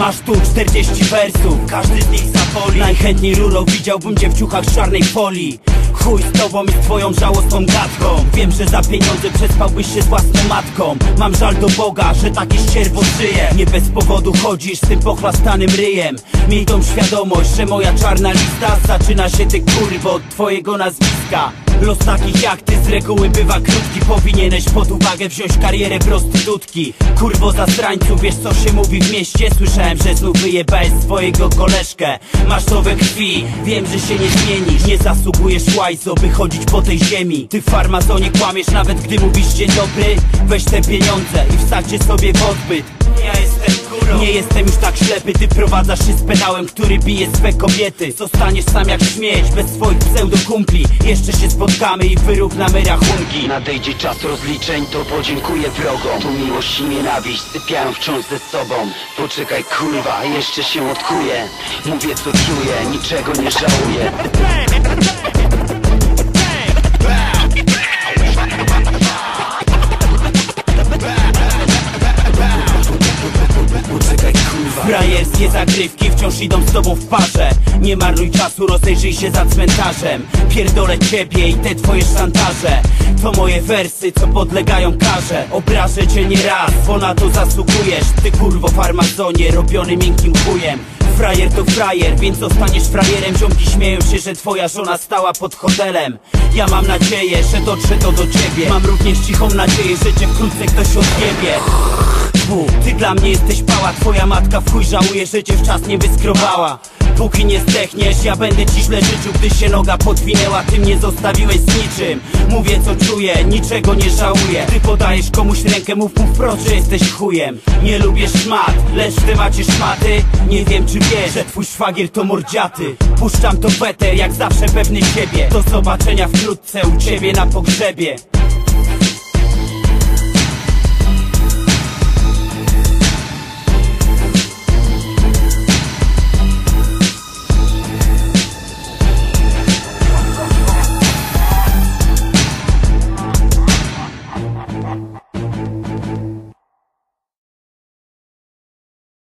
Masz tu 40 wersów, każdy z nich zapoli. Najchętniej rurą widziałbym cię w ciuchach czarnej folii Chuj z tobą i z twoją żałosną gadką. Wiem, że za pieniądze przespałbyś się z własną matką. Mam żal do Boga, że takie ścierwo żyje. Nie bez powodu chodzisz z tym pochlastanym ryjem. Miej tą świadomość, że moja czarna lista Zaczyna się ty kurwo od twojego nazwiska Los takich jak ty z reguły bywa krótki. Powinieneś pod uwagę wziąć karierę prostytutki. Kurwo zastrańcu, wiesz co się mówi w mieście? Słyszałem, że znów wyjebałeś swojego koleżkę. Masz to krwi, wiem, że się nie zmienisz. Nie zasługujesz łajzo, by chodzić po tej ziemi. Ty w farmazonie kłamiesz nawet gdy mówisz dzień dobry. Weź te pieniądze i wsadźcie sobie w odbyt Nie jestem już tak ślepy, ty prowadzasz się z pedałem, który bije swe kobiety Zostaniesz sam jak śmieć, bez swoich pseudokumpli Jeszcze się spotkamy i wyrównamy rachunki Nadejdzie czas rozliczeń, to podziękuję wrogom Tu miłość i nienawiść sypiają wciąż ze sobą Poczekaj kurwa, jeszcze się odkuję Mówię co czuję, niczego nie żałuję Frajerskie zagrywki wciąż idą z tobą w parze. Nie marnuj czasu, rozejrzyj się za cmentarzem. Pierdolę ciebie i te twoje szantaże. To moje wersy, co podlegają karze. Obrażę cię nie raz, bo na to zasługujesz. Ty kurwo farmazonie, robiony miękkim chujem. Frajer to frajer, więc zostaniesz frajerem. Ziomki śmieją się, że twoja żona stała pod hotelem. Ja mam nadzieję, że dotrze to do ciebie. Mam również cichą nadzieję, że cię wkrótce ktoś odjebie Ty dla mnie jesteś pała, twoja matka w chuj żałuje, że cię nie wyskrobała. Póki nie zdechniesz, ja będę ci źle życzył Gdy się noga podwinęła, ty mnie zostawiłeś z niczym. Mówię co czuję, niczego nie żałuję. Ty podajesz komuś rękę, mów mu wprost, że jesteś chujem. Nie lubię szmat, lecz w temacie szmaty. Nie wiem czy wiesz, że twój szwagier to mordziaty. Puszczam to beter, jak zawsze pewny siebie. Do zobaczenia wkrótce u ciebie na pogrzebie